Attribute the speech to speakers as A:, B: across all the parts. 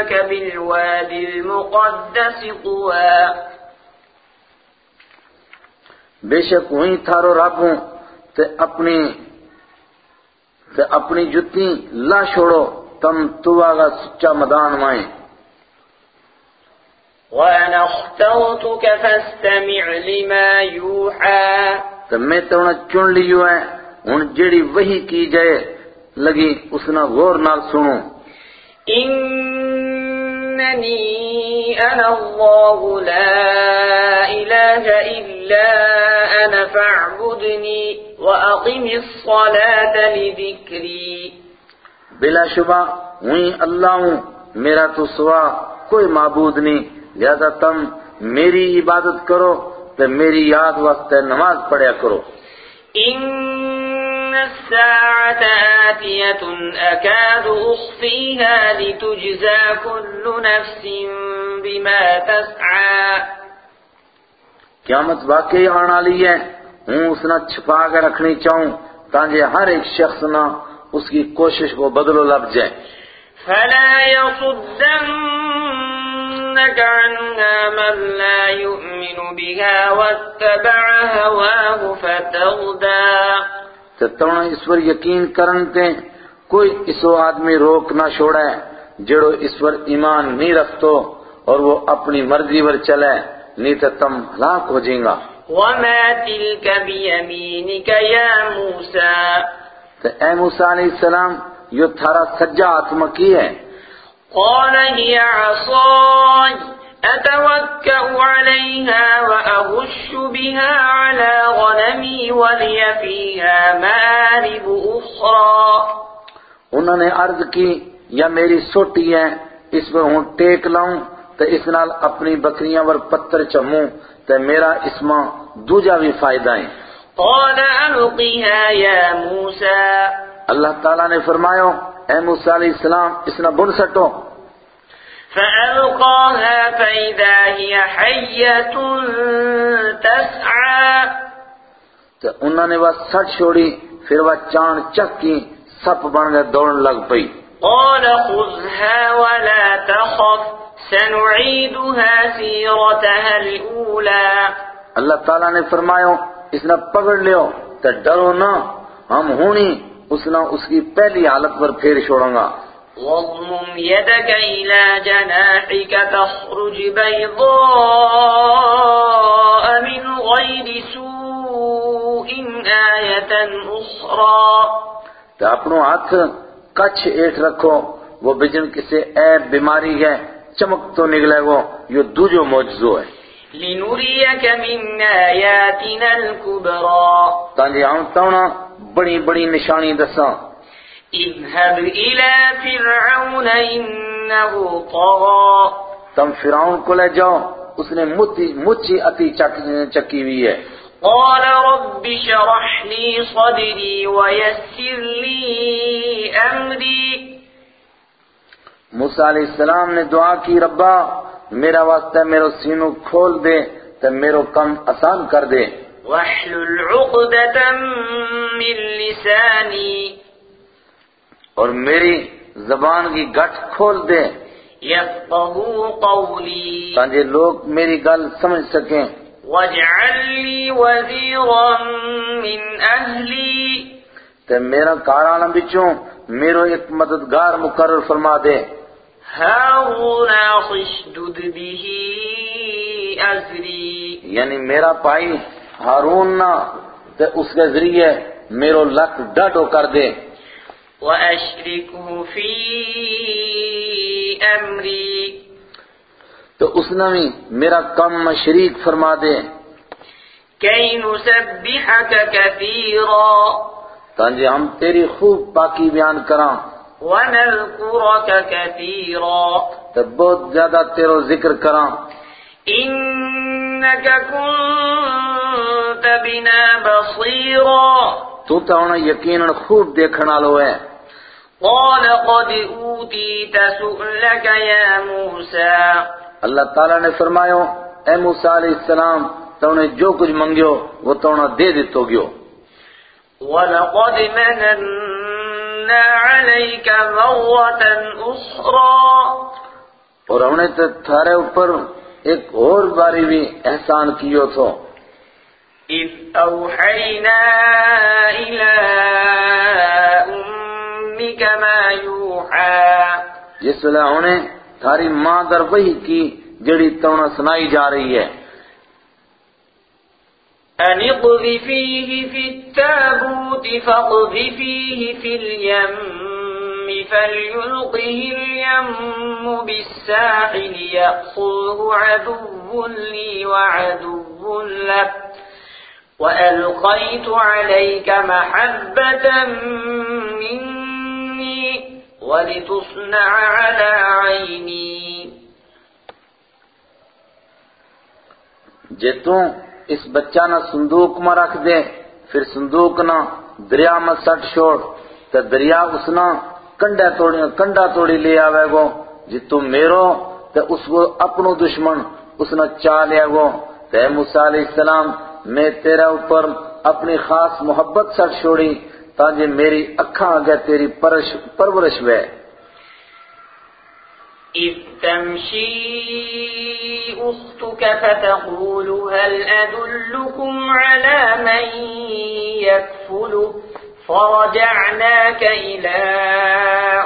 A: إنك بالواد المقدس طوى
B: بے شک وہیں تھارو رب ہوں تے اپنی تے اپنی جتی لا چھوڑو تم توا گا سچا مدان مائیں۔
A: وأنا اخترتك فاستمع لما يوحى
B: تے میں تے انہیں چن لیو ہے ہن جیڑی وہی کی جائے لگی اس نہ غور نال سنو۔
A: إنني أنا الله لا إله إلا أنا فاعبدني وأقم الصلاة لذكري.
B: بلا شبہ وہیں اللہ ہوں میرا تو سوا کوئی معبود نہیں۔ لہذا تم میری عبادت کرو تے میری یاد واسطے نماز پڑھیا کرو۔
A: إن الساعة آتية أكاد أخفيها لتجزى كل نفس بما تسعى
B: قیامت واقعی آن والی ہے۔ ہوں اس نہ چھپا کے رکھنی چاہوں تاکہ ہر ایک شخص نہ اس کی کوشش کو بدلو لگ جائے۔
A: فلا يصدنك عنها من لا يؤمن بها واتبع هواه فتغدى
B: تے تونا اس پر یقین کرن تے کوئی اسو آدمی روک نہ چھوڑے جڑو اس پر ایمان نہیں رکھتو اور وہ اپنی مرضی پر چلے نہیں تے تم ہلاک ہو جائیں گا۔
A: وما تلك بيمينك يا موسى۔
B: تے اے موسیٰ علیہ السلام یہ تھارا سجا آتما کی ہے؟
A: قال هي عصاي۔ أتوكأ عليها وأهش بها على غنمي ولي فيها مآرب أخرى.
B: انہوں نے عرض کی یا میری سوٹی ہے اس پر ہوں ٹیک لاؤں تے اس نال اپنی بکریاں پر پتھر چموں تے میرا اس ماں دوجا بھی فائدہ ہے۔
A: قال ألقها يا موسى.
B: اللہ تعالیٰ نے فرمایا اے موسیٰ علیہ السلام اس نہ بن سٹو۔
A: فألقاها فإذا هي حية تسعى.
B: انہوں نے وہ سٹ چھوڑی پھر وہ چاند چک کی سپ بن گئے دوڑن لگ پئی۔
A: قال خذها ولا تخف سنعيدها سيرتها الأولى.
B: اللہ تعالیٰ نے فرمایا اس نے پکڑ لیو تے ڈرو نہ ہم ہونی اس نے اس کی پہلی حالت پر پھیر چھوڑوں گا۔
A: واضمم يدك إلى جناحك تخرج بيضاء من غير سوء آية أخرى.
B: تے اپنو ہاتھ کچھ ایٹ رکھو وہ بجن کسے عیب بیماری ہے چمک تو نکلے وہ یہ دوجو موجزو ہے۔
A: لنريك من آياتنا الكبرى.
B: تانجے تونا بڑی بڑی نشانی دساں۔
A: اذهب إلى فرعون إنه طغى.
B: تم فرعون کو لے جاؤ اس نے مچی اتی چک- چکی ہوئی ہے۔
A: قال رب شرح لي صدري ويسر لي أمري.
B: موسیٰ علیہ السلام نے دعا کی ربا میرا واسطہ میرو سینو کھول دے تے میرو کم آسان کر دے۔
A: واحلل عقدة من لساني.
B: اور میری زبان کی گٹھ کھول دے
A: قولي
B: تاکہ لوگ میری گل سمجھ سکیں۔
A: واجعل لي وزيرا من أهلي
B: تے میرا کارانا بچوں میرو ایک مددگار مقرر فرما دے۔
A: هارون اشدد به
B: یعنی میرا پائی ہارون نہ تے اس کے ذریعے میرو لک ڈاڈو کر دے۔
A: وأشركه في أمري
B: تو اس نے بھی میرا کم میں شریک فرما دے۔
A: كي نسبحك كثيرا
B: تانجے ہم تیری خوب پاکی بیان کراں۔
A: ونذكرك كثيرا۔
B: تے بہت زیادہ تیرو ذکر کراں۔
A: إنك كنت بنا بصيرا۔
B: تو تے ہونا یقیناً خوب دیکھنا لو ہے۔
A: قال قد أوتيت سؤلك يا موسى.
B: اللہ تعالیٰ نے فرمایا اے موسیٰ علیہ السلام تو انہیں جو کچھ منگیو وہ تو انہیں دے دیتو گیو۔
A: ولقد مننا عليك مرة أخرى.
B: اور ہم نے تھارے اوپر ایک اور باری بھی احسان کیو تھو۔
A: إذ أوحينا إلى أمك ما يوحى.
B: جس ویلے انہیں تھاری ماں در وہی کی جڑی تونا سنائی جا رہی ہے۔
A: أن اقذفيه في التابوت فاقذفيه في اليم فليلقه اليم بالساحل يأخذه عدو لي وعدو له وألقيت عليك محبة مني ولتصنع على عيني.
B: جے تو اس بچہ نہ صندوق میں رکھ دے، پھر صندوق نہ دریا میں سٹ چھوڑ تو دریا اس نہ کنڈا توڑی کنڈا توڑی لے آوے گو جی تم میرو تو اس کو اپنو دشمن اس نہ چاہ لے گو۔ تو اے موسیٰ علیہ السلام، میں تیرا اوپر اپنی خاص محبت سٹ چھوڑی تاکہ میری اکھاں آگے تیری پرش پرورش وے
A: إذ تمشي أختك فتقول هل أدلكم على من يكفله فرجعناك إلى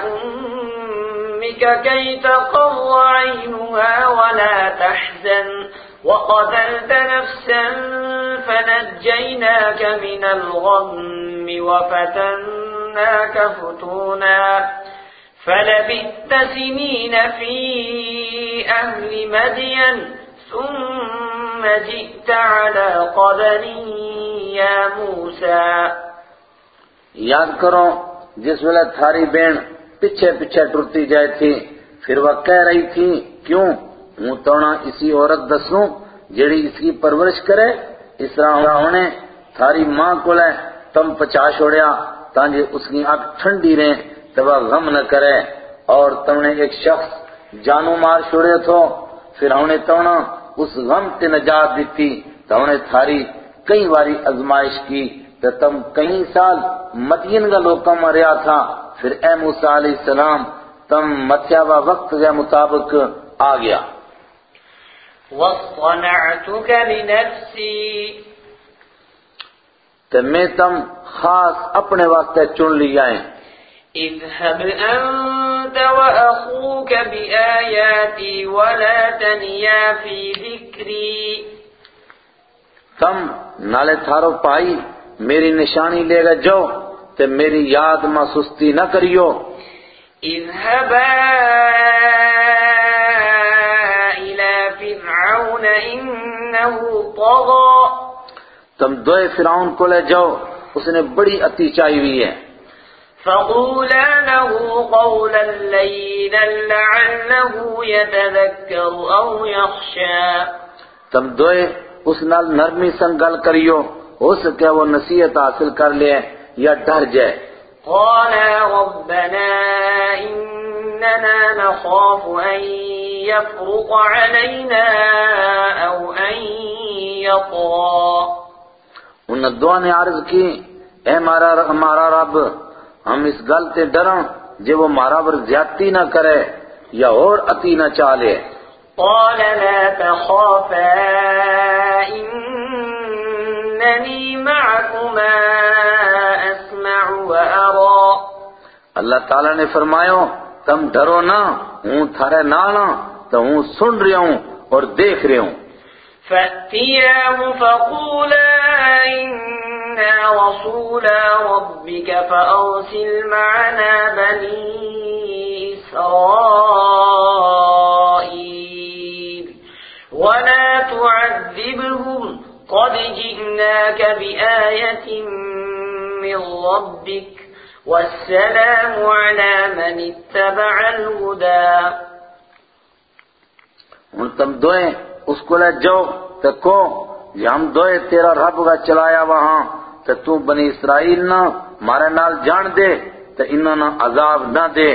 A: أمك كي تقر عينها ولا تحزن وقتلت نفسا فنجيناك من الغم وفتناك فتونا فلبثت سنين في أهل مدين ثم جئت على قدر يا موسى.
B: یاد کرو جس ویلے تھاری بین پیچھے پیچھے ٹرتی جائے تھی پھر وہ کہہ رہی تھی کیوں؟ ہوں تونا اسی عورت دسوں جیڑی اس کی پرورش کرے، اس طرح ہونے تھاری ماں کو لے تم پچا چھوڑیا تاکہ اس کی آنکھ ٹھنڈی رہے تو وہ غم نہ کرے۔ اور تم نے ایک شخص جانو مار چھوڑے تھو، پھر ہم نے تونا اس غم تے نجات دیتی، تو ہم نے تھاری کئی باری ازمائش کی، تو تم کئی سال مدین کا لوکا مریا تھا۔ پھر اے موسیٰ علیہ السلام، تم متیابہ وقت کے مطابق آ گیا۔
A: واصطنعتك لنفسي.
B: تو میں تم خاص اپنے واسطے چن لیا ہے
A: اذهب أنت وأخوك بآياتي ولا تنيا في ذكري.
B: تم نالے تھارو پائی میری نشانی لے گا جو تے میری یاد میں سستی نہ کریو۔
A: اذهبا فرعون إنه طغى
B: تم دوئے فرعون کو لے جاؤ اس نے بڑی اتی چاہی ہوئی ہے۔
A: فقولا له قولا لينا لعله يتذكر أو يخشى.
B: تم دوئے اس نال نرمی سنگ گل کریو ہو سکے وہ نصیحت حاصل کر لے یا ڈر جائے۔
A: قالا ربنا إننا نخاف أن يفرق علينا أو أن يطغى.
B: ان دعا نے عرض کی اے ہمارا ہمارا رب ہم اس گل تے ڈراں جے وہ مارا پر زیادتی نہ کرے یا اور اتی نہ چالے۔
A: قال لا تخافا إنني معكما أسمع وأرى.
B: اللہ تعالیٰ نے فرمایا تم ڈرو نہ ہوں تھارے نانا تو ہوں سن رہا ہوں اور دیکھ رہا ہوں۔
A: فأتياه فقولا إنا رسولا ربك فأرسل معنا بني إسرائيل ولا تعذبهم قد جئناك بآية من ربك والسلام على من اتبع الهدى
B: ہوں تم دوئے اس کو لے جاؤ، تو کو یہ ہم دوئے تیرا رب کا چلایا وہاں، تو تو بنی اسرائیل نہ مارے نال جان دے، تو انہوں نے عذاب نہ دے۔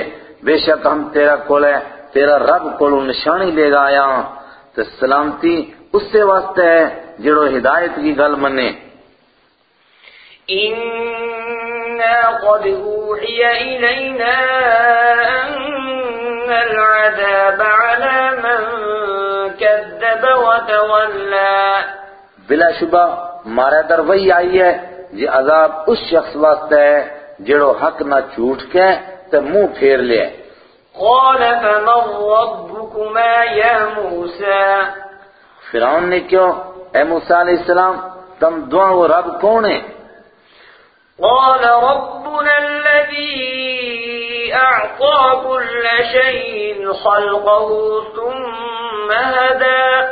B: بے شک ہم تیرا کولے تیرا رب کولو نشانی لے گا آیا ہاں۔ تو سلامتی اس سے واسطے ہے جڑو ہدایت کی گل منے۔
A: إنا قد أوحي إلينا أن العذاب على من كذب وتولى
B: بلا شبہ مارا در وہی آئی ہے یہ عذاب اس شخص واسطے ہے جڑو حق نہ جھوٹ کے تے منہ پھیر لے۔
A: قال فمن ربكما يا موسى؟
B: فرعون نے کیوں اے موسیٰ علیہ السلام تم دعا وہ رب کون ہے
A: قال ربنا الذي أعطى كل شيء خلقه ثم هدى.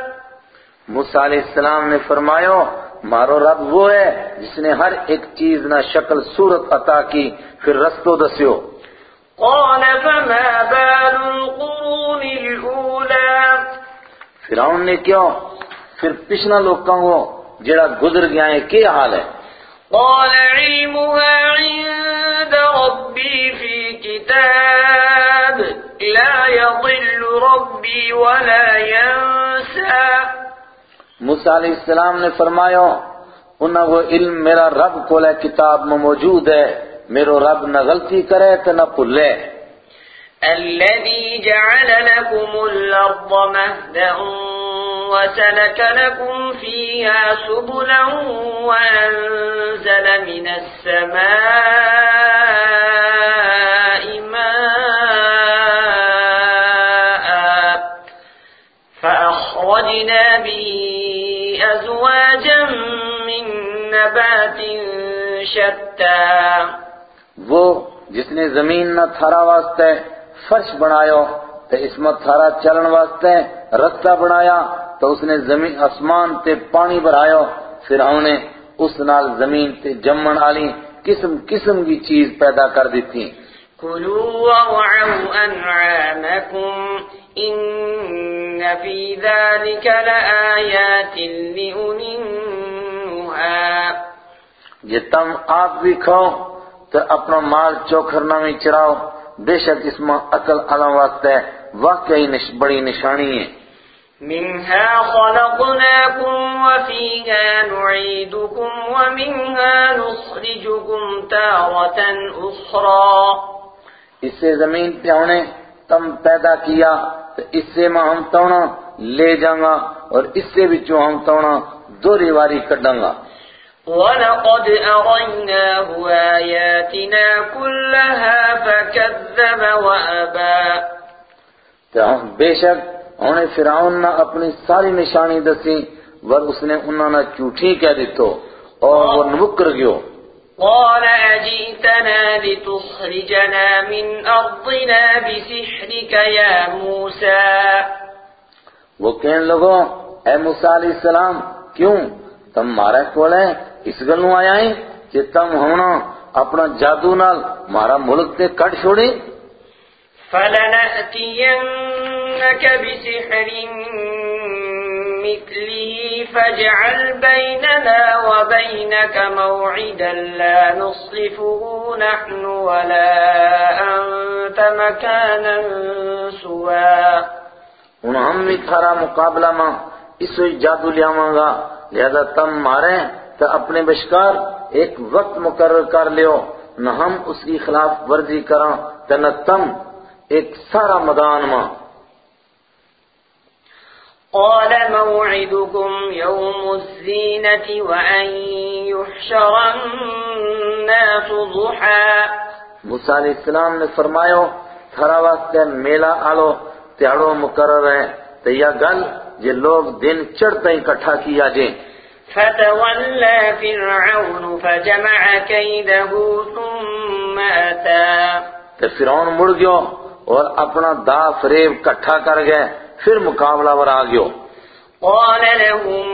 B: موسیٰ علیہ السلام نے فرمایا مارو رب وہ ہے جس نے ہر ایک چیز نہ شکل صورت عطا کی پھر رستو دسیو۔
A: قال فما بال القرون الأولى؟
B: فرعون نے کیوں پھر پچھلا لوگوں کو جڑا گزر گیا ہے کیا حال ہے؟
A: قال علمها عند ربي في كتاب لا يضل ربي ولا ينسى.
B: موسیٰ علیہ السلام نے فرمایا انہاں وہ علم میرا رب کو لے کتاب میں موجود ہے میرو رب نہ غلطی کرے تو نہ پلے
A: الذي جعل لكم الأرض مهدا وسلك لكم فيها سبلا وأنزل من السماء ماء فأخرجنا به أزواجا من نبات شتى
B: وہ جس نے زمین نہ تھارا واسطے فرش بنایو تے اس میں تھارا چلن واسطے رستہ بنایا تو اس نے زمین اسمان تے پانی بھرایو ہم نے اس نال زمین تے جمن آلی قسم قسم کی چیز پیدا کر دیتی۔
A: كلوا وارعوا أنعامكم إن في ذلك لآيات لأولي النهى
B: یہ تم آپ بھی کھاؤ تو اپنا مال چوکھرنا میں چراؤ۔ بے شک اس میں عقل علم واسطے واقعی بڑی نشانی ہے۔
A: منها خلقناكم وفيها نعيدكم ومنها نخرجكم تارة أخرى.
B: اس سے زمین پہ ہم نے تم پیدا کیا تو اس سے میں ہم تونا لے جاؤں گا اور اس سے بھی جو ہم تونا دو ریواری کٹاں گا۔
A: ولقد أريناه آياتنا كلها فكذب وأبى.
B: تو ہم بے شک نے فرعون نہ اپنی ساری نشانی دسی ور اس نے انہوں نے جھوٹی کہہ دیتو اور وہ نبکر گیو۔
A: قال أجئتنا لتخرجنا من أرضنا بسحرك يا موسى.
B: وہ کہنے لگو اے موسیٰ علیہ السلام کیوں؟ تم مارا کولے اس گلوں آیا ہے کہ تم ہونا اپنا جادو نال مارا ملک تے کٹ چھوڑی؟
A: فلنأتينك بسحر مثله فاجعل بيننا وبينك موعدا لا نصرفه نحن ولا أنت مكانا سوى
B: ہن ہم بھی تھارا مقابلہ ماں اس وی جادو لیاواں گا۔ لہذا تم مارے تو اپنے بشکار ایک وقت مقرر کر لیو۔ نہ ہم اس کی خلاف ورزی کراں تے نہ تم ایک سارا میدان ماں۔
A: قال موعدكم يوم الزينة وأن يحشر الناس
B: موسیٰ علیہ السلام نے فرمایا تھارا واسطے میلہ آلو تیاڑو مقرر ہے۔ تو یا گل یہ لوگ دن چڑھتا ہی کٹھا کیا جائیں
A: فتولى فرعون فجمع كيده ثم أتى۔
B: تو فرعون مڑ گیو۔ اور اپنا دا فریب کٹھا کر گئے پھر مقابلہ ور آ گیو
A: قال لهم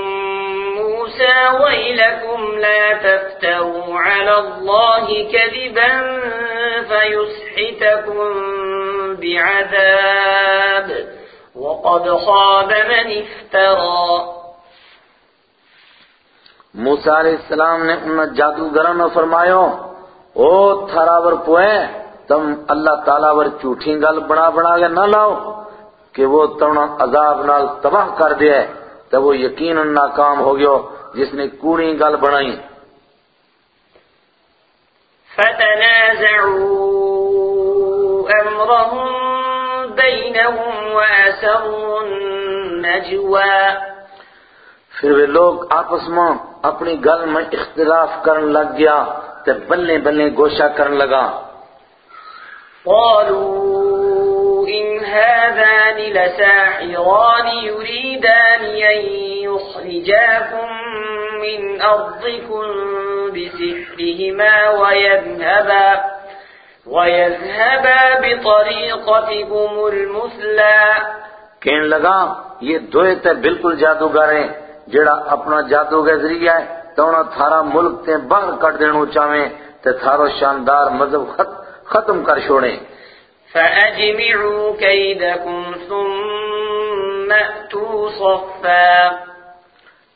A: موسى ويلكم لا تفتروا على الله كذبا فيسحتكم بعذاب وقد خاب من افترى۔
B: موسیٰ علیہ السلام نے انہا جادوگران نے فرمایا او تھراور پوئے تم اللہ تعالیٰ ور چوٹھی گل بنا بنا کے نہ لاؤ کہ وہ تمنا عذاب نال تباہ کر دیا ہے تو وہ یقیناً ناکام ہو گیا جس نے کوڑی گل بنائی۔
A: فتنازعوا أمرهم بينهم وأسروا النجوى۔
B: پھر وہ لوگ آپس میں اپنی گل میں اختلاف کرن لگ گیا تے بلے بلے گوشہ کرن لگا۔
A: قالوا إن هذان لساحران يريدان أن يخرجاكم من أرضكم بسحرهما ويذهبا ويذهبا بطريقتكم المثلى.
B: کہنے لگا، یہ دوئے تے بالکل جادوگر ہیں، جڑا اپنا جادو کے ذریعہ ہے تو انہاں تھارا ملک تے باہر کٹ دینو چاہیں تے تھارو شاندار مذہب خط ختم کر چھوڑیں۔
A: فأجمعوا كيدكم ثم أتوا صفا۔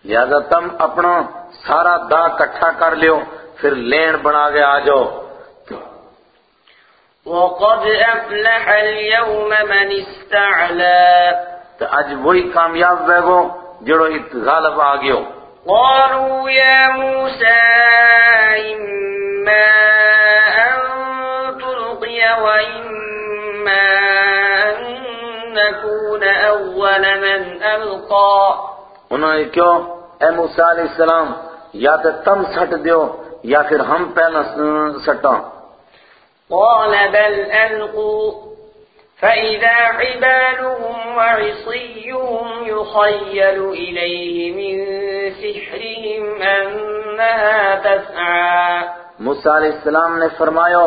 B: لہذا تم اپنا سارا دا کٹھا کر لیو پھر لین بنا کے آ جاؤ۔
A: وقد أفلح اليوم من استعلى۔
B: تو اج وہی کامیاب ہے گو جڑو ات غالب آ گیو
A: قالوا يا موسى إما تلقي وإما أن نكون أول من ألقى.
B: انہوں نے کیوں اے موسیٰ علیہ السلام یا تو تم سٹ دیو یا پھر ہم پہلا سٹاں۔
A: قال بل ألقوا. فإذا حبالهم وعصيهم يخيل إليه من سحرهم أنها تسعى.
B: موسیٰ علیہ السلام نے فرمایا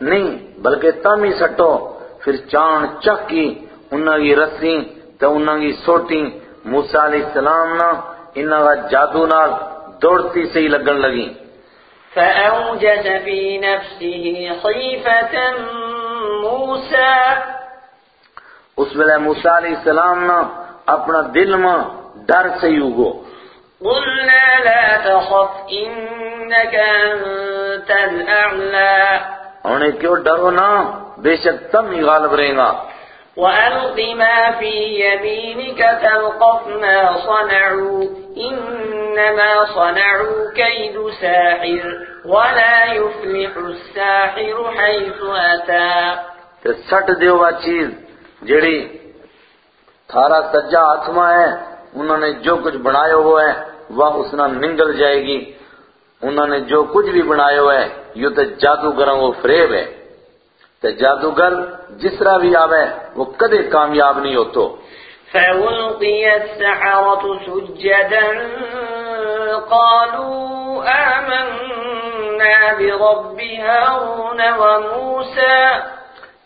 B: نہیں بلکہ تم ہی سٹو پھر چاند چکی انہاں کی رسی تو انہاں کی سوٹی موسیٰ علیہ السلام نا انہاں کا جادو نال دوڑتی سے ہی لگن لگی۔
A: فأوجس في نفسه خيفة موسى۔
B: اس ویلے موسیٰ علیہ السلام نا اپنا دل میں ڈر سے ہوگو۔
A: قلنا لا تخف إنك أنت الأعلى۔
B: انہیں کیوں ڈرو نا؟ بے شک تم ہی غالب رہیں گا۔
A: وألق ما في يمينك تلقف ما صنعوا إنما صنعوا كيد ساحر ولا يفلح الساحر حيث أتى۔
B: تے سٹ دیو وا چیز جڑی تھارا سجا ہاتھ میں ہے انہوں نے جو کچھ بنایا ہوا ہے وہ اس نہ ننگل جائے گی۔ انہوں نے جو کچھ بھی بنایا ہوا ہے یہ تو جادوگروں وہ فریب ہے۔ تے جادوگر جس طرح بھی آوے وہ کدے کامیاب نہیں ہوتو۔
A: فألقي السحرة سجدا قالوا آمنا برب هارون وموسى۔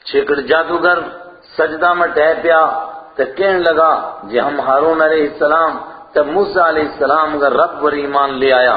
B: چھکڑ جادوگر سجدہ میں ٹہ پیا تے کہنے لگا جی ہم ہارون علیہ السلام تے موسیٰ علیہ السلام کا رب پر ایمان لے آیا۔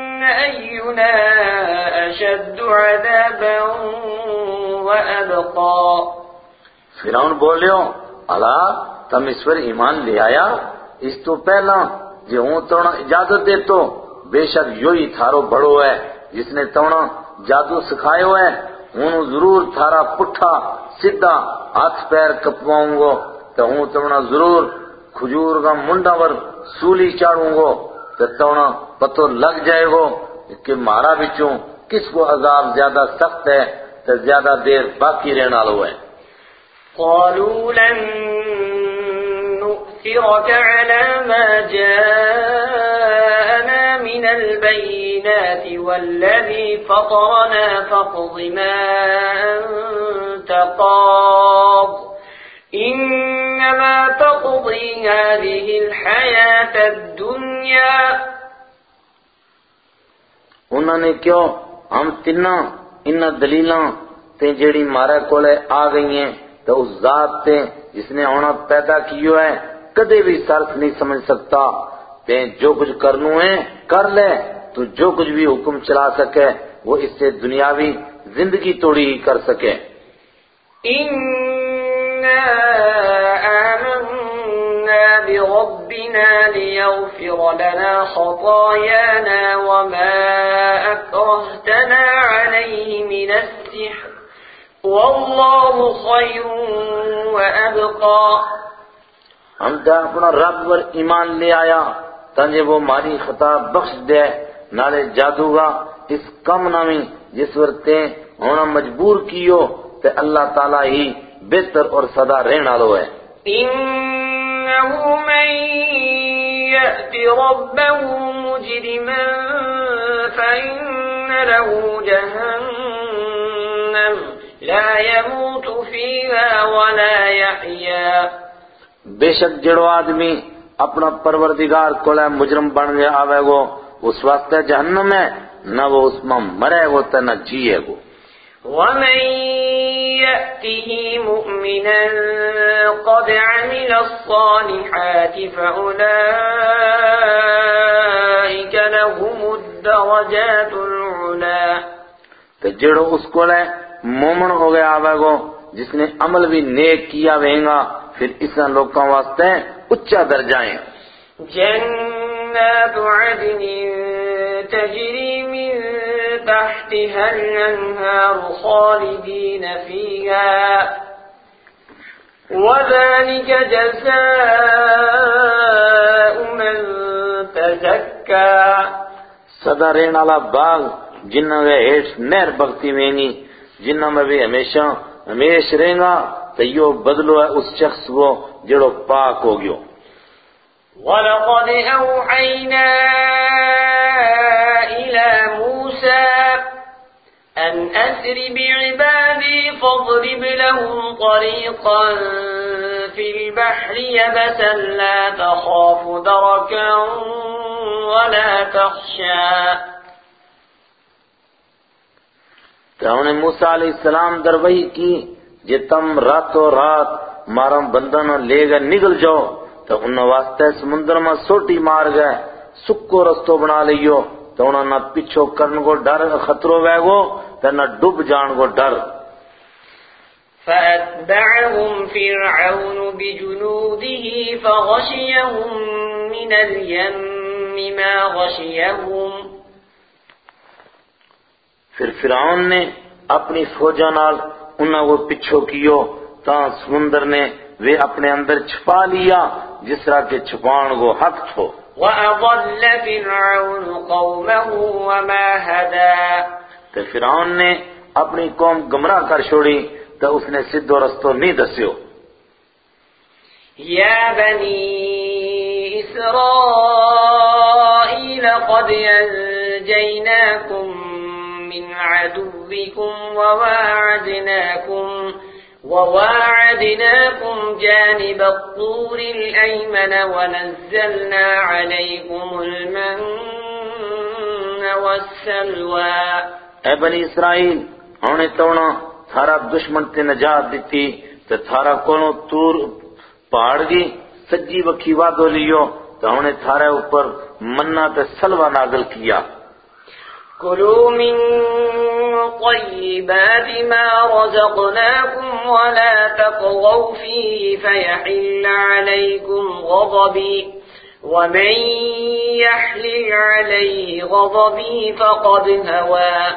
A: أينا أشد عذابا وأبقى.
B: فرعون بولیو الا تم اس پر ایمان لے آیا؟ اس تو پہلا جی ہوں تونا اجازت دے تو بے شک یو ہی تھارو بڑو ہے۔ جس نے تونا جادو سکھائے ہوئے، ہوں ضرور تھارا پٹھا سیدھا ہاتھ پیر کپواؤں گو۔ تو ہوں تونا ضرور کھجور کا منڈا ور سولی چاڑوں گو۔ تو تونا پتو لگ جائے گو کہ مارا بچوں کس کو عذاب زیادہ سخت ہے تو زیادہ دیر باقی رہنا لو ہے؟
A: قالوا لن نؤثرك على ما جاءنا من البينات والذي فطرنا فاقض ما أنت قاض. إنما تقضي هذه الحياة الدنيا
B: انہوں نے کیوں؟ ہم تینہ انہ دلیلاں تے جیڑی مارے کولے آ گئی ہیں تو اس ذات تے جس نے ہونا پیدا کیو ہے، کدے بھی صرف نہیں سمجھ سکتا۔ تے جو کچھ کرنو ہے، کر لے۔ تو جو کچھ بھی حکم چلا سکے، وہ اس سے دنیاوی زندگی توڑی ہی کر سکے۔
A: إنا آمنا بربنا ليغفر لنا خطايانا وما أكرهتنا عليه من السحر والله خير وأبقى
B: ہم تے اپنا رب پر ایمان لے آیا تانجے وہ ماری خطا بخش دے نالے جادوگا اس کم نامی جس ورتے ہونا مجبور کیو تے اللہ تعالیٰ ہی بہتر اور صدا رہن آلو ہے۔
A: إنه من يأت ربه مجرما فإن له جهنم لا يموت فيها ولا يحيا
B: بے شک جڑو آدمی اپنا پروردگار کو لے مجرم بن گیا آوے گو، اس واسطے جہنم ہے، نہ وہ اس میں مرے گو تے نہ جیے گو۔
A: ومن يأته مؤمنا قد عمل الصالحات فأولئك لهم الدرجات العلا
B: تے جڑو اس کو لے مومن ہو گیا آوے گو جس نے عمل بھی نیک کیا وہنگا پھر اس لوگوں واسطے اچھا درجائیں
A: جنات عدن تجري من تحتها الأنهار خالدين فيها. وذلك جزاء من تزكى.
B: صدا رہن والا باغ جنہ میں ہیٹ نہر بگتی میں نہیں جنہ میں بھی ہمیشہ ہمیش رہیں گا تو یہ بدلو ہے اس شخص کو جڑو پاک ہو گیو۔
A: ولقد أوحينا موسى أن أسر بعبادي فاضرب لهم طريقا في البحر يبسا لا تخاف دركا ولا تخشى.
B: تو انہیں موسیٰ علیہ السلام دروئی کی جے تم راتوں رات مارم بندن لے گئے، نگل جاؤ، تو انہوں واسطے سمندر میں سوٹی مار گئے، سکو رستو بنا لیو۔ تو انہوں نہ پچھو کرن کو ڈر خطرو وے گو تو نہ ڈوب جان کو ڈر۔
A: فأتبعهم فرعون بجنوده فغشيهم من اليم ما غشيهم۔
B: پھر فرعون نے اپنی فوجاں نال انہاں کو پچھو کیو تاں سمندر نے وہ اپنے اندر چھپا لیا جس طرح کے چھپان کو حق تھو۔
A: وأضل فرعون قومه وما هدى
B: تو فرعون نے اپنی قوم گمراہ کر چھوڑی تو اس نے سدھ و رستو نہیں دسیو۔
A: يا بني إسرائيل قد أنجيناكم من عدوكم وواعدناكم وواعدناكم جانب الطور الأيمن ونزلنا عليكم المن والسلوى.
B: اے بنی اسرائیل ہم نے تونا تھارا دشمن تے نجات دیتی تے تھارا کونو تور پہاڑ گی سجی وکھی وادو لیو تو ہم نے تھارے اوپر منا تے سلوہ نازل کیا۔
A: كلوا من طيبات ما رزقناكم ولا تطغوا فيه فيحل عليكم غضبي ومن يحلل عليه غضبي فقد هوى.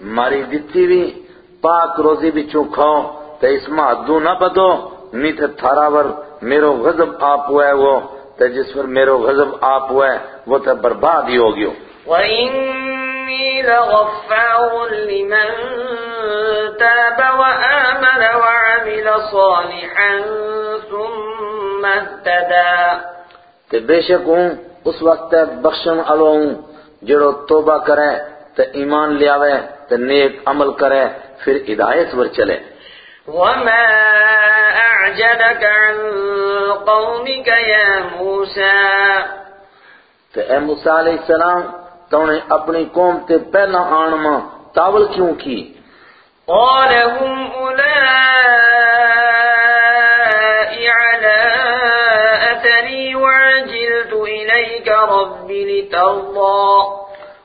B: ماری دیتی بھی پاک روزی بھی کھاؤ تے اس میں حدو نہ بدو نہیں تے تھارا ور میرو غضب آپ ہوئے وہ تے جس پر میرو غضب آپ ہوئے وہ تے برباد ہی ہو گیو
A: وإني لغفار لمن تاب وآمن وعمل صالحا ثم اهتدى.
B: تے بے شک ہوں اس وقت بخشن علو ہوں جڑو توبہ کرے تے ایمان لے آوے تے نیک عمل کرے پھر ہدایت ور چلے۔
A: وما أعجلك عن قومك يا موسى؟
B: تے اے موسیٰ علیہ السلام تو نے اپنی قوم تے پہلا آن ماں تاول کیوں کی؟
A: قال هم أولئك على أثري وعجلت إليك رب لترضى.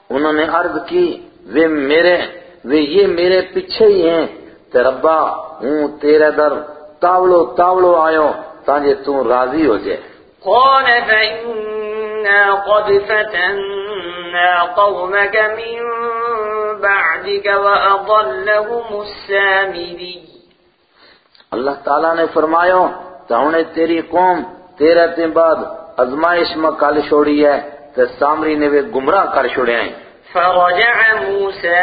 B: انہوں نے عرض کی وہ میرے وہ یہ میرے پیچھے ہی ہیں تے ربا ہوں تیرے در تاولو تاولو آیو تانجے توں راضی ہو جائے۔
A: قال فإنا قد فتنا قومك من بعدك وأضلهم السامري
B: اللہ تعالیٰ نے فرمایا تو انہیں تیری قوم تیرے دن بعد ازمائش میں کل چھوڑی ہے تو سامری نے وہ گمراہ کر چھوڑے ہیں۔
A: فرجع موسى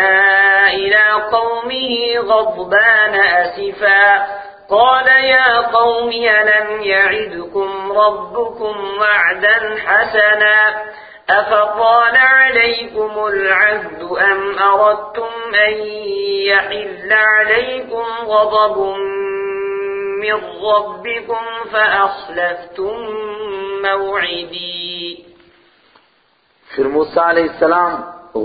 A: إلى قومه غضبان أسفا قال يا قوم ألم يعدكم ربكم وعدا حسنا أفطال عليكم العهد أم أردتم أن يحل عليكم غضب من ربكم فأخلفتم موعدي
B: پھر موسیٰ علیہ السلام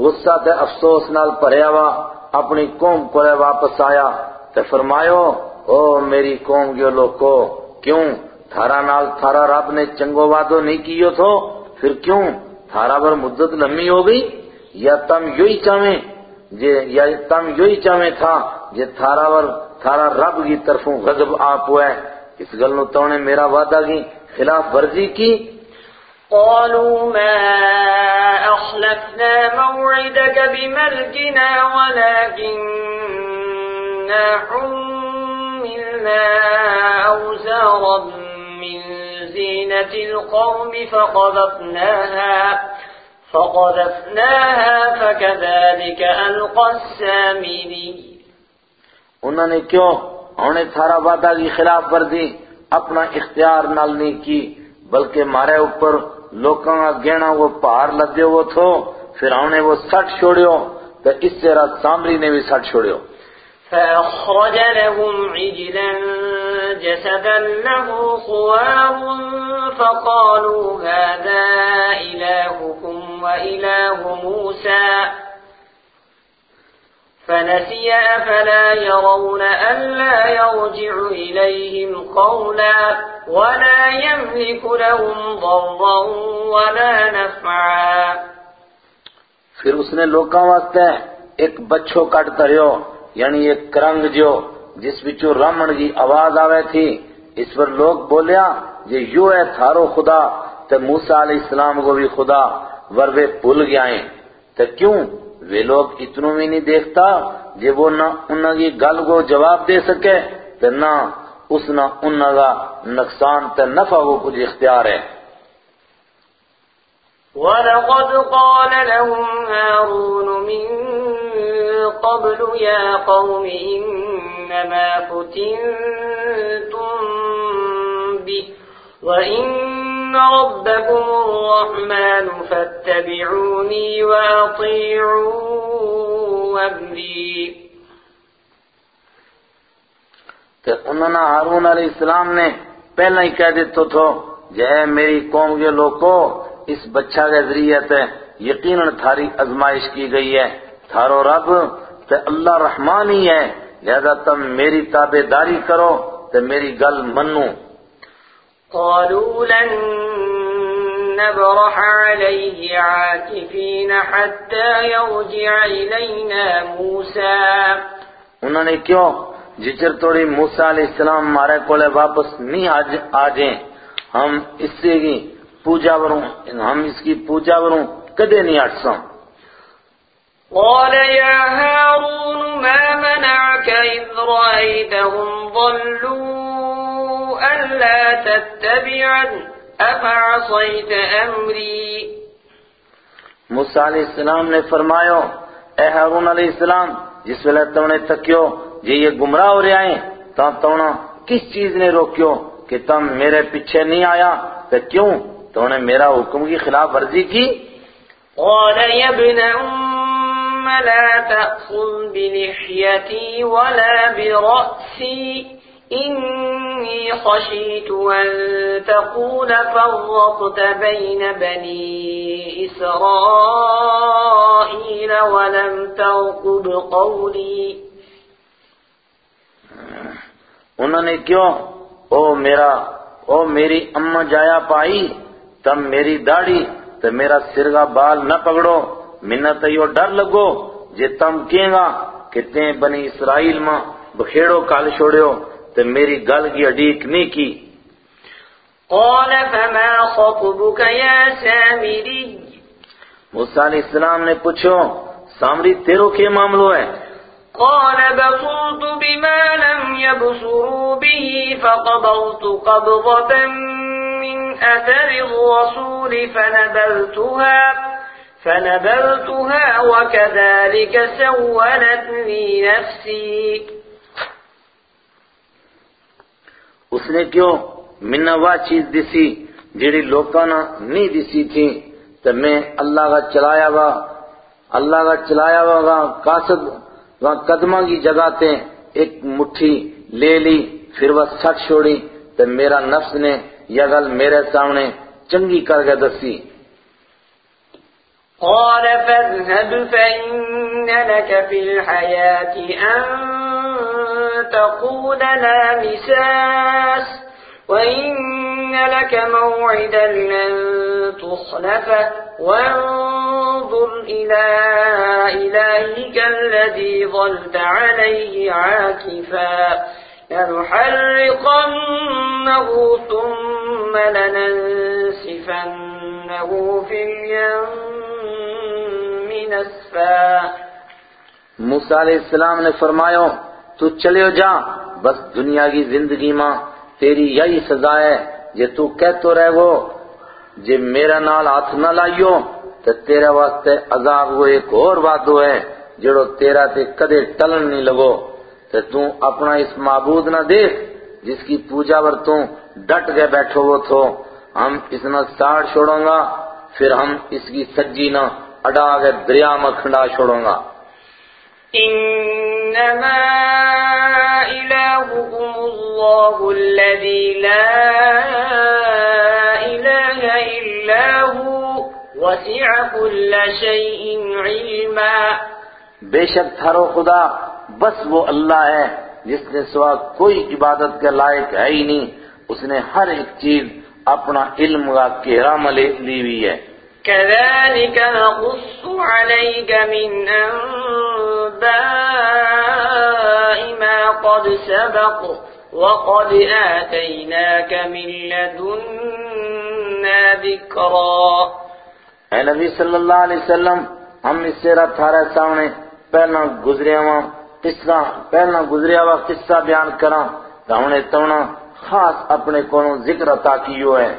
B: غصہ تے افسوس نال پریا وا اپنی قوم کو واپس آیا تے فرمایو، او میری قوم گیو لوکو، کیوں؟ تھارا نال تھارا رب نے چنگو وعدو نہیں کیو تھو؟ پھر کیوں؟ تھارا پر مدت لمبی ہو گئی، یا تم یوہی چاہیں جے، یا تم یوہی چاہیں تھا جے تھارا ور تھارا رب کی طرفوں غضب آپ ہوا ہے اس گل نو تو نے میرا وعدہ کی، خلاف ورزی کی۔
A: قالوا ما أخلفنا موعدك بملكنا ولكننا حملنا أوزارا من زينة القوم فقذفناها فقذفناها فكذلك ألقى السامري
B: انہوں نے کیوں؟ انہوں نے تھارا وعدہ کی خلاف ورزی اپنا اختیار نال نہیں کی، بلکہ مارے اوپر لوکاں کا گہنا وہ پہاڑ لدے وہ تھو، پھر انہوں نے وہ سٹ چھوڑیو تو اس سے رات سامری نے بھی سٹ چھوڑیو۔
A: فأخرج لهم عجلا جسدا له خوار فقالوا هذا إلهكم وإله موسى فنسي أفلا يرون ألا يرجع إليهم قولا ولا يملك لهم ضرا ولا نفعا
B: پھر اس نے لوکاں واسطے ایک بچھو کٹ تریو یعنی ایک کرنگ جو جس بچو رامن کی آواز آوے تھی، اس پر لوگ بولیا، یہ یوں ہے، تھارو خدا، تے موسیٰ علیہ السلام کو بھی خدا وروے بھول گیا ہیں تے کیوں؟ وہ لوگ اتنوں بھی نہیں دیکھتا جے وہ نہ انہاں کی گل کو جواب دے سکے، تے نہ اس نہ انہاں کا نقصان تے نفع کو کچھ اختیار ہے۔
A: ولقد قال لهم هارون من قبل يا قوم إنما فتنتم به وإن ربكم الرحمن فاتبعوني وأطيعوا أمري
B: کہ انہوں نے ہارون علیہ السلام نے پہلے ہی کہہ دیتو تھو جے میری قوم کے لوگوں اس بچہ کے ذریعے تے یقیناً تھاری ازمائش کی گئی ہے۔ تھارو رب تے اللہ رحمان ہی ہے لہذا تم میری تابع داری کرو تے میری گل منو۔
A: قالوا لن نبرح عليه عاكفين حتى يرجع إلينا موسى۔
B: انہوں نے کیوں؟ جچر توڑی موسیٰ علیہ السلام ہمارے کولے واپس نہیں آ جائیں۔ ہم اس سے کی پوجا وروں ہم اس کی پوجا وروں کدے نہیں ہٹ سوں
A: قال يا هارون ما منعك إذ رأيتهم ضلوا ألا تتبعا أفعصيت أمري؟
B: موسیٰ علیہ السلام نے فرمایا اے ہارون علیہ السلام جس ویلے نے تکیو جے یہ گمراہ ہو رہے ہیں تا تو کس چیز نے روکیو کہ تم میرے پیچھے نہیں آیا؟ تو کیوں؟ تو نے میرا حکم کی خلاف ورزی کی؟
A: قال يا ابن أم لا تأخذ بلحيتي ولا برأسي. إني خشيت أن تقول فرقت بين بني إسرائيل ولم ترقب قولي.
B: انہوں نے کیوں؟ أو میرا أو میری اماں جایا پائی تم میری داڑھی تو میرا سر کا بال نہ پکڑو۔ منت یہ ڈر لگو جے تم کہیں گا کہ تیں بنی اسرائیل ماں بکھیڑو کال چھوڑیو تو میری گل کی اڈیک نہیں کی۔
A: قال فما خطبك يا سامري؟
B: موسیٰ علیہ السلام نے پوچھو سامری تیرو کے معاملو ہے؟
A: قال بصرت بما لم يبصروا به فقبضت قبضة من أثر الرسول فنبذتها فنبذتها وكذلك سولت لي نفسي
B: اس نے کیوں منہ وا چیز دسی جیڑی لوکانا نہیں دسی تھی تو میں اللہ کا چلایا وا، اللہ کا چلایا وا قاصد، وہاں قدمہ کی جگہ تے ایک مٹھی لے لی، پھر وہ سٹ چھوڑی تو میرا نفس نے یہ گل میرے سامنے چنگی کر کے دسی۔
A: قال فاذهب فإن لك في الحياة أن تقول لا مساس وإن لك موعدا لن تخلفه وانظر إلى إلهك الذي ظلت عليه عاكفا. لنحرقنه ثم لننسفنه في اليم.
B: موسیٰ علیہ السلام نے فرمایا، تو چلے جا، بس دنیا کی زندگی ماں، تیری یہی سزا ہے جے تو کہتو رہ وہ جے میرا نال ہاتھ نہ لائیو تو تیرے واسطے عذاب وہ ایک اور وعدو ہے، جڑو تیرا تے کدے ٹلن نہیں لگو۔ تو تو اپنا اس معبود نہ دیکھ، جس کی پوجا ور تو ڈٹ گئے بیٹھو وہ تھو ہم اس نہ ساڑ چھوڑوں گا، پھر ہم اس کی سجی نہ اڈا کے دریا میں کھنڈا چھوڑوں گا۔
A: انما الہکم اللہ الذی لا الہ الا ہو وسع کل شیء علما۔
B: بے شک تھارو خدا بس وہ اللہ ہے جس نے سوا کوئی عبادت کے لائق ہے ہی نہیں۔ اس نے ہر ایک چیز اپنا علم کا کہرا ملے لی ہوئی ہے۔
A: كذلك نقص عليك من أنباء ما قد سبق وقد آتيناك من لدنا ذكرا
B: اے نبی صلی اللہ علیہ وسلم، ہم اس سے رات تھارے سامنے پہلا گزریا ہوا قصہ، پہلا گزریا ہوا قصہ بیان کراں، تو ہم نے تونا خاص اپنے کونوں ذکر عطا کیو ہے۔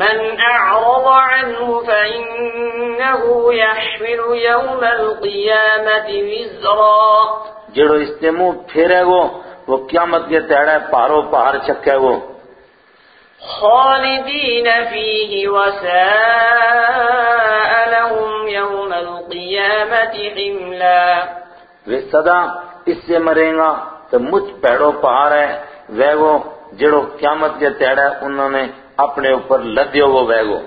A: من أعرض عنه فإنه يحمل يوم القيامة وزرا.
B: جڑو استمو پھیرے گو وہ قیامت کے تیڑے پارو پہار چکے گو۔
A: خالدین فیہ وساء لهم يوم القيامة حملا.
B: وہ صدا اس سے مریں گا تو مجھ پیڑو پہار ہے وہ جڑو قیامت کے تیڑے انہوں نے اپنے اوپر لدیو وہ بیگو۔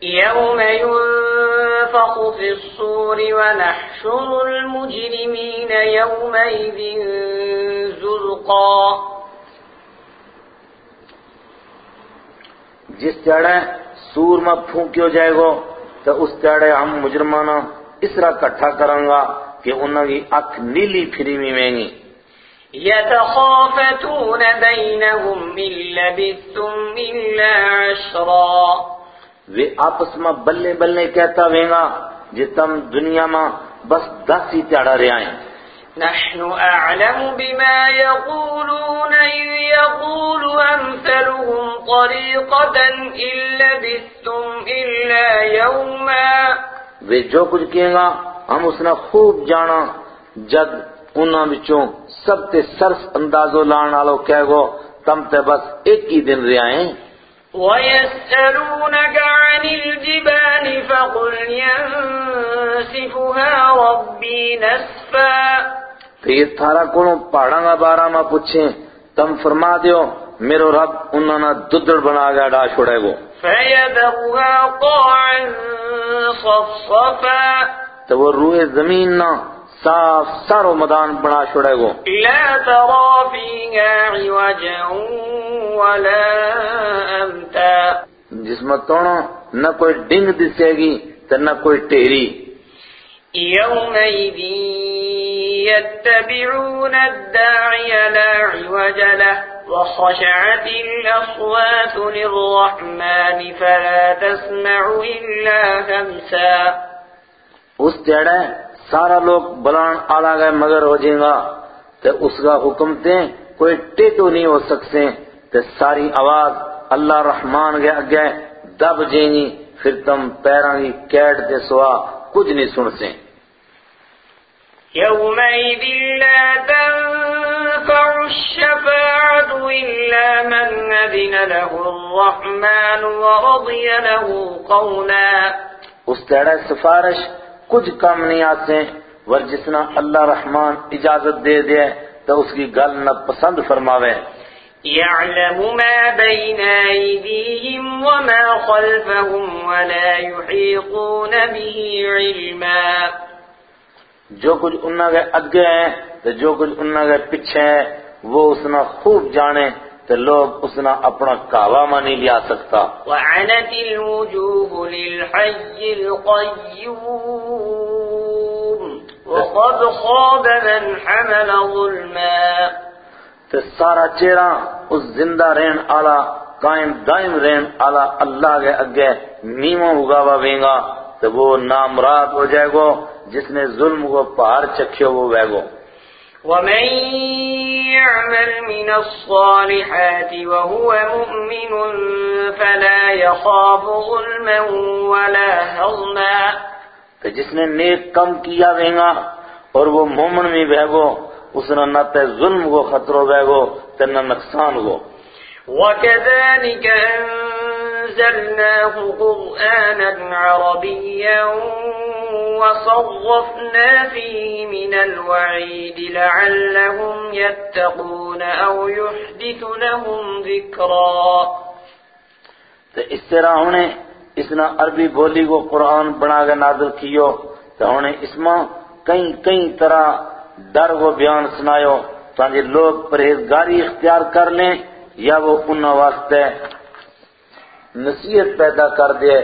A: یوم ينفخ في الصور ونحشر المجرمين يومئذ زرقا۔
B: جس چڑے سور میں پھونکیو جائے گو تو اس چڑے ہم مجرمانہ اس طرح کٹھا کریں گا کہ انہوں کی اکھ نیلی پھری میں میں گی
A: يتخافتون بينهم إن لبثتم إلا عشرا.
B: وہ آپس میں بلے بلے کہتا ہوئے جی تم دنیا میں بس دس ہی تیڑا رہے آئیں۔
A: نحن أعلم بما يقولون إذ يقول أمثلهم طريقة إن لبثتم إلا يوما.
B: وہ جو کچھ کہیں گا ہم اس نے خوب جانا جد انہاں بچوں سب تے سرس اندازو لان آلو کہہ گو تم تے بس ایک ہی دن رہے آئیں۔
A: وَيَسْأَلُونَكَ عَنِ الْجِبَالِ فَقُلْ يَنسِفُهَا رَبِّي نَسْفًا۔
B: تو یہ تھارا کونو پہاڑاں گا بارا میں پوچھیں تم فرما دیو میرو رب انہوں نے ددڑ بنا گیا ڈا چھوڑے گو۔
A: فَيَذَرُهَا قَاعًا صَفْصَفًا۔
B: تو وہ روح زمین نہ صاف سارو مدان بنا چھوڑے گو۔
A: لا ترى فيها عوجا ولا امتا۔
B: جس میں توڑو نہ کوئی ڈنگ دسے گی تو نہ کوئی ٹیری
A: يومئذ يتبعون الداعي لا عوج له وخشعت الأصوات للرحمن فلا تسمع إلا همسا
B: اس تیڑے سارا لوگ بلان آلا گئے مگر ہو جائیں گا تے اس کا حکم تے کوئی ٹیٹو نہیں ہو سکتے۔ تے ساری آواز اللہ رحمان کے اگے دب جائیں گی پھر تم پیران کی کیٹ تے سوا کچھ نہیں سن سے
A: يومئذ لا تنفع الشفاعة إلا من أذن له الرحمن ورضي له قولا۔
B: اس تیڑے سفارش کچھ کم نہیں آتے ور جسنا اللہ رحمان اجازت دے دے تو اس کی گل نہ پسند فرماوے۔
A: يعلم ما بين أيديهم وما خلفهم ولا يحيطون به علما۔
B: جو کچھ انہوں کے اگے ہیں تو جو کچھ انہوں کے پیچھے ہے وہ اسنا خوب جانے۔ تو لوگ اسنا اپنا کعوہ نہیں لیا سکتا۔
A: وعنت الوجوه للحي القيوم وقد خاب من حمل ظلما
B: تو سارا چہرہ اس زندہ رہن آلا قائم دائم رہن آلا اللہ کے اگے نیموں اگاوا وینگا تو وہ نامراد ہو جائے گو جس نے ظلم کو پہار چکھیو وہ وے گو۔
A: ومن يعمل من الصالحات وهو مؤمن فلا يخاف ظلما ولا هضما
B: تو جس نے نیک کم کیا وینگا اور وہ مومن میں بہ گو اس نے نہ تے ظلم کو خطرو بہ گو تے نہ نقصان گو۔
A: وكذلك أنزلناه قرآنا عربيا وصرفنا فيه من الوعيد لعلهم يتقون أو يحدث لهم ذكرا.
B: تو اس طرح انہیں اس نے عربی بولی کو قرآن بنا کے نازل کیو تو انہیں اس میں کئی کئی طرح ڈر کو بیان سنایو تاکہ لوگ پرہیزگاری اختیار کر لیں یا وہ ان واسطے نصیحت پیدا کر دے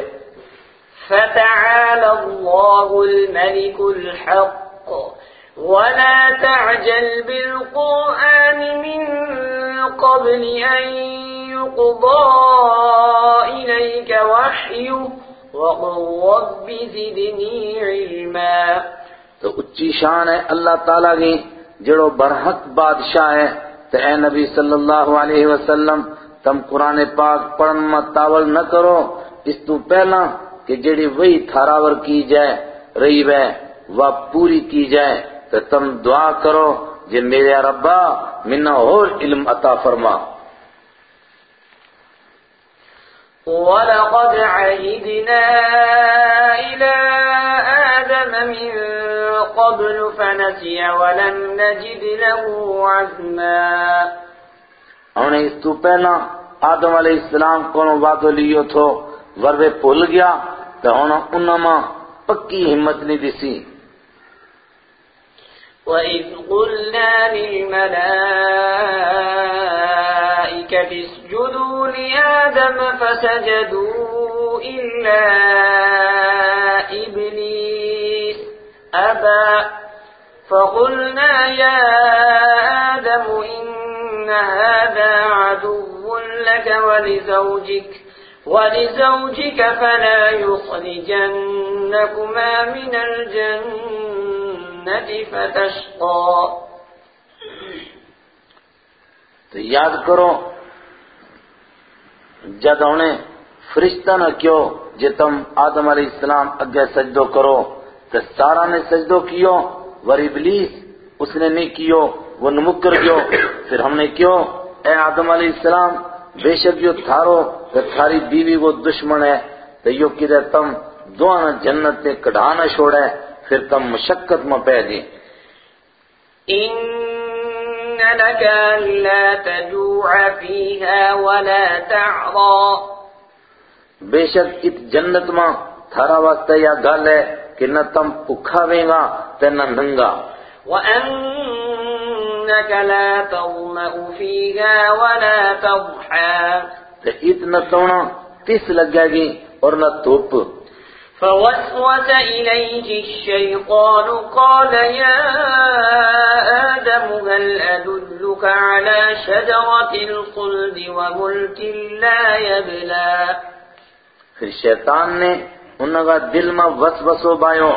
A: فتعالى الله الملك الحق. ولا تعجل بالقرآن من قبل أن يقضى إليك وحيه. وقل رب زدني علما.
B: تو اچھی شان ہے اللہ تعالیٰ کی، جڑو برحق بادشاہ ہے۔ تو اے نبی صلی اللہ علیہ وسلم، تم قرآن پاک پڑھن میں تاول نہ کرو۔ اس تو پہلا کہ جڑی وہی تھاراور کی جائے رہی وے وہ پوری کی جائے تو تم دعا کرو جے میرے ربا منہ اور علم عطا فرما۔
A: ولقد عهدنا إلى آدم من قبل فنسي ولم نجد له عزما۔
B: انہیں اس تو پہلا آدم علیہ السلام کو وعدو لیو تھو۔ ورے پھول گیا تو انہوں انہاں پکی ہمت نہیں دیسی
A: وَإِذْ قُلْنَا لِلْمَلَائِكَةِ اسْجُدُوا لِآدَمَ فَسَجَدُوا إِلَّا إِبْلِيسَ أَبَى فَقُلْنَا يَا آدَمُ إِنَّ هَذَا عَدُوٌّ لَكَ وَلِزَوْجِكَ وَلِزَوْجِكَ فَلَا يُخْرِجَنَّكُمَا مِنَ الْجَنَّةِ فَتَشْقَى.
B: تو یاد کرو، جد انہیں فرشتہ نہ کیو، جے تم آدم علیہ السلام اگے سجدو کرو تو سارا نے سجدو کیو، ور ابلیس اس نے نہیں کیو، وہ نمکر کیو پھر ہم نے کیو، اے آدم علیہ السلام، بے شک یہ تھارو کہ تھاری بیوی کو دشمن ہے تو یہ کدھر تم دعا جنت تے کڑھانا چھوڑے پھر تم مشقت میں پہ دی
A: إِنَّ لَكَ أَلَّا تَجُوعَ فِيهَا وَلَا تَعْرَى۔
B: بے شک اس جنت میں تھارا واسطے یا گل ہے کہ نہ تم پکھا ویں گا تے نہ ننگا۔
A: وَأَنَّكَ لَا تَظْمَأُ فِيهَا وَلَا تَضْحَى۔
B: تے ات نہ تونا تس لگے گی اور نہ توپ
A: فوسوس إليه الشيطان قال يا آدم هل أدلك على شجرة الخلد وملك لا يبلى۔
B: پھر شیطان نے انہوں کا دل میں وسوسو بایو۔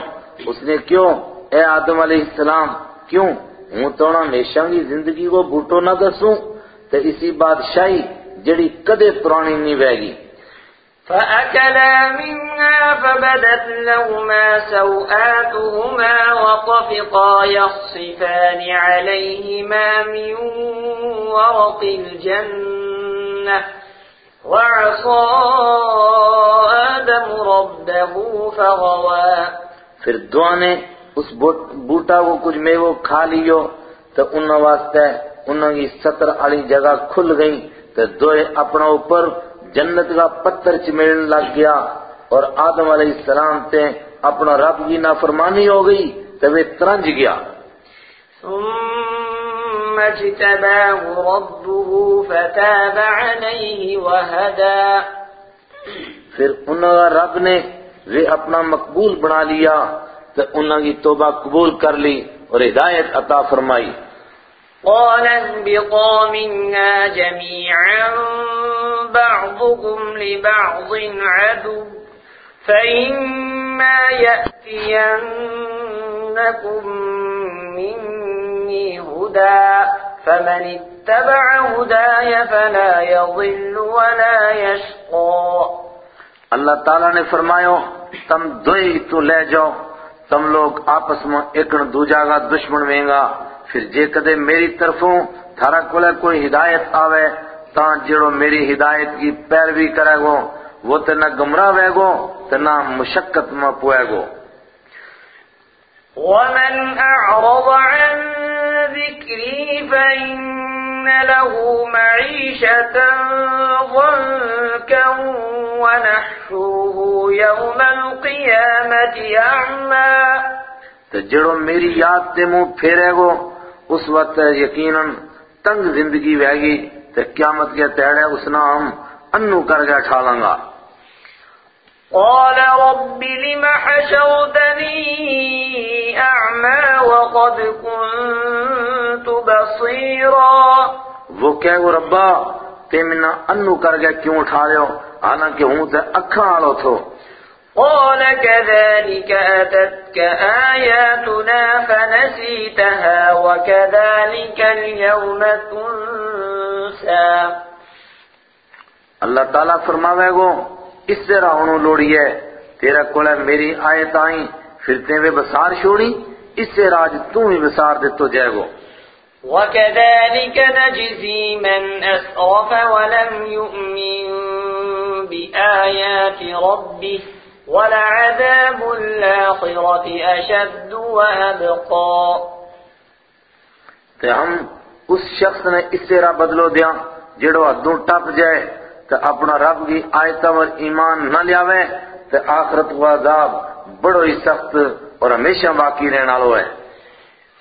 B: اس نے کیوں؟ اے آدم علیہ السلام کیوں؟ ہوں تو ہمیشہ کی زندگی کو بوٹو نہ دسوں۔ تو اسی بادشاہی جڑی کدے پرانی نہیں بہ گی۔
A: فأكلا منها فبدت لهما سوآتهما وطفقا يخصفان عليهما من ورق الجنة وعصى آدم ربه فغوى۔
B: پھر دعا نے اس بوٹ- بوٹا کو کچھ میوہ کھا لیو تو انہوں واسطے انہوں کی ستر والی جگہ کھل گئی تو دوئے اپنا اوپر جنت کا پتھر چمیڑن لگ گیا اور آدم علیہ السلام تے اپنا رب کی نافرمانی ہو گئی تو وہ ترنج گیا۔
A: ثم اجتباه ربه فتاب عليه
B: پھر انہوں کا رب نے وہ اپنا مقبول بنا لیا تو انہوں کی توبہ قبول کر لی اور ہدایت عطا فرمائی۔
A: قال انبقا منا جميعا بعضكم لبعض عدو فإما يأتينكم مني هدى فمن اتبع هداي فلا يضل ولا يشقى.
B: اللہ تعالیٰ نے فرمایا، تم دوئی تو لے جاؤ، تم لوگ آپس میں ایکن دوجا کا دشمن وینگا پھر جے کدے میری طرفوں تھارا کولے کوئی ہدایت آوے تاں جڑو میری ہدایت کی پیروی کرے گو وہ تے نہ گمراہ وے گو تے نہ مشقت میں پوئے گو۔
A: ومن أعرض عن ذكري فإن له معيشة ضنكا ونحشره يوم القيامة أعمى۔
B: تے جڑو میری یاد تے منہ پھیرے گو اس وقت یقیناً تنگ زندگی وے گی تے قیامت کے تیڑے اس نہ ہم انو کر کے ٹھالیں گا۔
A: قال رب لم حشرتني أعمى وقد كنت بصيرا۔
B: وہ کہے گو ربا تے منا انو کر کے کیوں اٹھا رہے ہو؟ حالانکہ ہوں تے اکھاں آلو تھو۔
A: قال كذلك أتتك آياتنا فنسيتها وكذلك اليوم تنسى.
B: اللہ تعالیٰ فرماوے گو اس سے راہنو لوڑی ہے تیرا کولے میری آیت آئیں پھر تے وے بسار چھوڑی اس سے راج توں ہی بسار دیتو جائے گو۔
A: وكذلك نجزي من أسرف ولم يؤمن بآيات ربه ولعذاب الآخرة أشد وأبقى.
B: تے ہم اس شخص نے اس سے راہ بدلو دیا جڑو حدوں ٹپ جائے تے اپنا رب کی آیتوں پر ایمان نہ لیاوے تے آخرت و عذاب بڑو ہی سخت اور ہمیشہ باقی رہنا لو ہے۔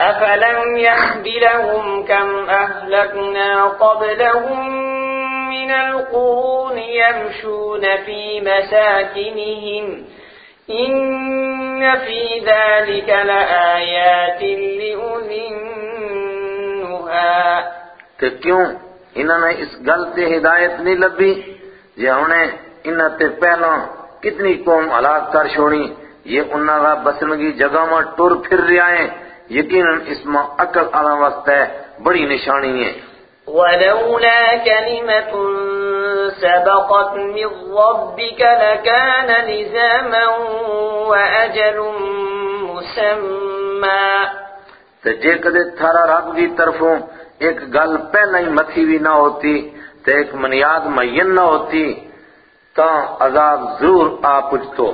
A: أفلم يهد لهم كم أهلكنا قبلهم من القرون يمشون في مساكنهم. إن في ذلك لآيات لأولي النهى.
B: کیوں انہوں نے اس گل تے ہدایت نہیں لبھی؟ جے انہیں انہوں تے پہلا کتنی قوم ہلاک کر چھوڑی؟ یہ انہوں کا بسن کی جگہ میں ٹر پھر رہا ہے۔ یقیناً اس میں عقل آنا واسطے بڑی نشانی ہے۔
A: ولولا كلمة سبقت من ربك لكان لزاما وأجل مسمى
B: تے جے کدے تھارا رب کی طرفوں ایک گل پہلا ہی متھی بھی نہ ہوتی، تے ایک منیاد معین نہ ہوتی تا عذاب ضرور آ پجتو۔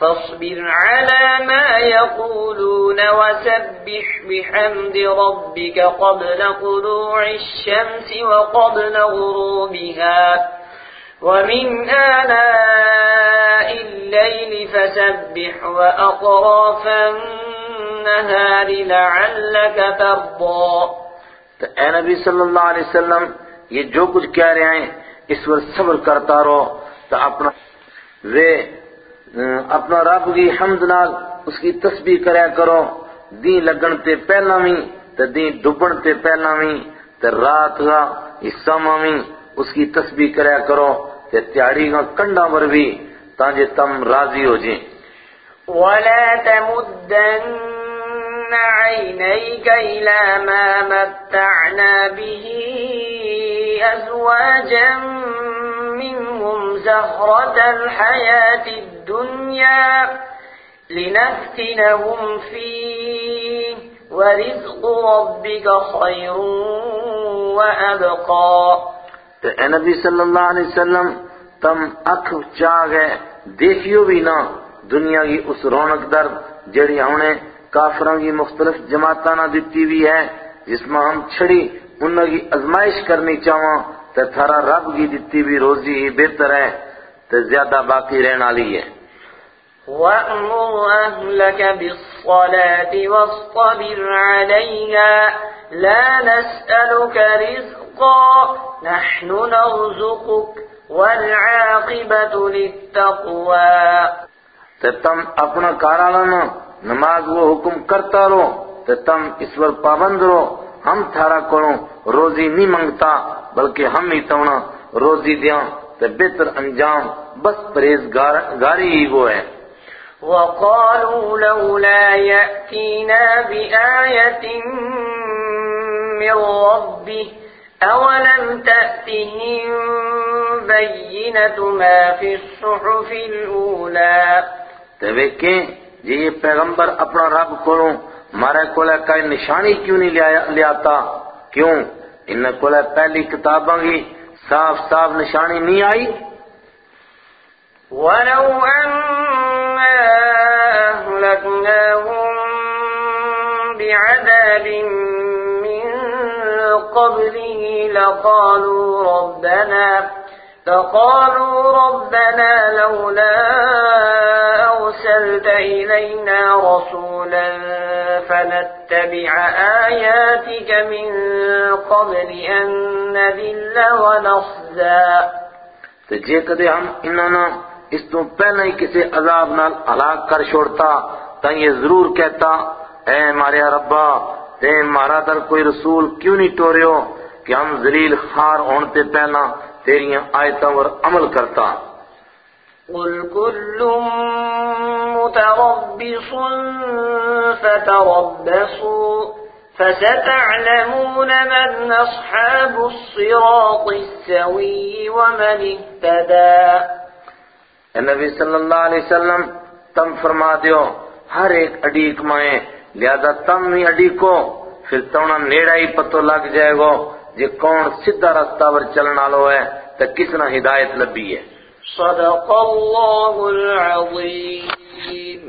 A: فاصبر على ما يقولون وسبح بحمد ربك قبل طلوع الشمس وقبل غروبها. ومن آلاء الليل فسبح وأطراف النهار لعلك ترضى.
B: نبی صلی اللہ علیہ وسلم یہ جو کچھ کہہ رہے ہیں اس پر صبر کرتا رہو تو اپنا وہ اپنا رب کی حمد نال اس کی تسبیح کریا کرو۔ دین لگن تے پہلا بھی تے دین ڈبن تے پہلا بھی تے رات کا حصہ میں اس کی تسبیح کریا کرو۔ تے تیاری کا کنڈا پر بھی تاکہ تم راضی ہو جائیں
A: ولا تمدن عينيك إلى ما متعنا به أزواجا منهم زهرة الحياة الدنيا الدنيا لنفتنهم فيه ورزق ربك خير وأبقى.
B: تو اے نبی صلی اللہ علیہ وسلم، تم اکھ چاہ گئے دیکھیو بھی نہ دنیا کی اس رونق در جڑی ہم نے کافروں کی مختلف جماعتاں نہ دیتی بھی ہے، جس میں ہم چھڑی انہوں کی ازمائش کرنی چاہواں، تو تھارا رب کی دیتی بھی روزی ہی بہتر ہے، تو زیادہ باقی رہنا لی ہے۔
A: وَأْمُرْ أَهْلَكَ بِالصَّلَاةِ وَاصْطَبِرْ عَلَيْهَا لَا نَسْأَلُكَ رِزْقًا نَحْنُ نَرْزُقُكَ وَالْعَاقِبَةُ لِلتَّقْوَى
B: تو تم اپنا کارا نماز وہ حکم کرتا رہو تو تم اس پر پابند رہو ہم تھارا کرو روزی نہیں منگتا، بلکہ ہم ہی تونا روزی دیاں تو بہتر انجام، بس پریزگاری ہی وہ ہے۔
A: وقالوا لولا يأتينا بآية من ربه أولم تأتهم بينة ما في الصحف الأولى؟
B: ویکیں جی یہ پیغمبر اپنا رب کھولوں مارے کولے کئی نشانی کیوں نہیں لے آتا کیوں؟ ان کولے پہلی کتاباں کی صاف صاف نشانی نہیں آئی؟
A: ولو أنا أهلكناهم بعذاب من قبله لقالوا ربنا فقالوا ربنا لولا أرسلت إلينا رسولا فنتبع آياتك من قبل أن نذل ونخزى
B: تو جے کدے ہم انہاں نا اس تو پہلے ہی کسی عذاب نال ہلاک کر چھوڑتا تا یہ ضرور کہتا، اے ہمارے ربا تے مارا در کوئی رسول کیوں نہیں ٹوریو کہ ہم ذلیل خار ہونتے پہلا تیریاں آیتوں پر عمل کرتا؟
A: قل كل متربص فتربصوا فستعلمون من أصحاب الصراط السوي ومن اهتدى
B: اے نبی صلی اللہ علیہ وسلم، تم فرما دیو، ہر ایک اڈیک مائیں، لہذا تم ہی اڈیکو، پھر تونا نیڑا ہی پتو لگ جائے گو جی کون سدھا رستہ پر چلنا لو ہے تو کس نہ ہدایت لبی ہے۔
A: صدق اللہ العظیم۔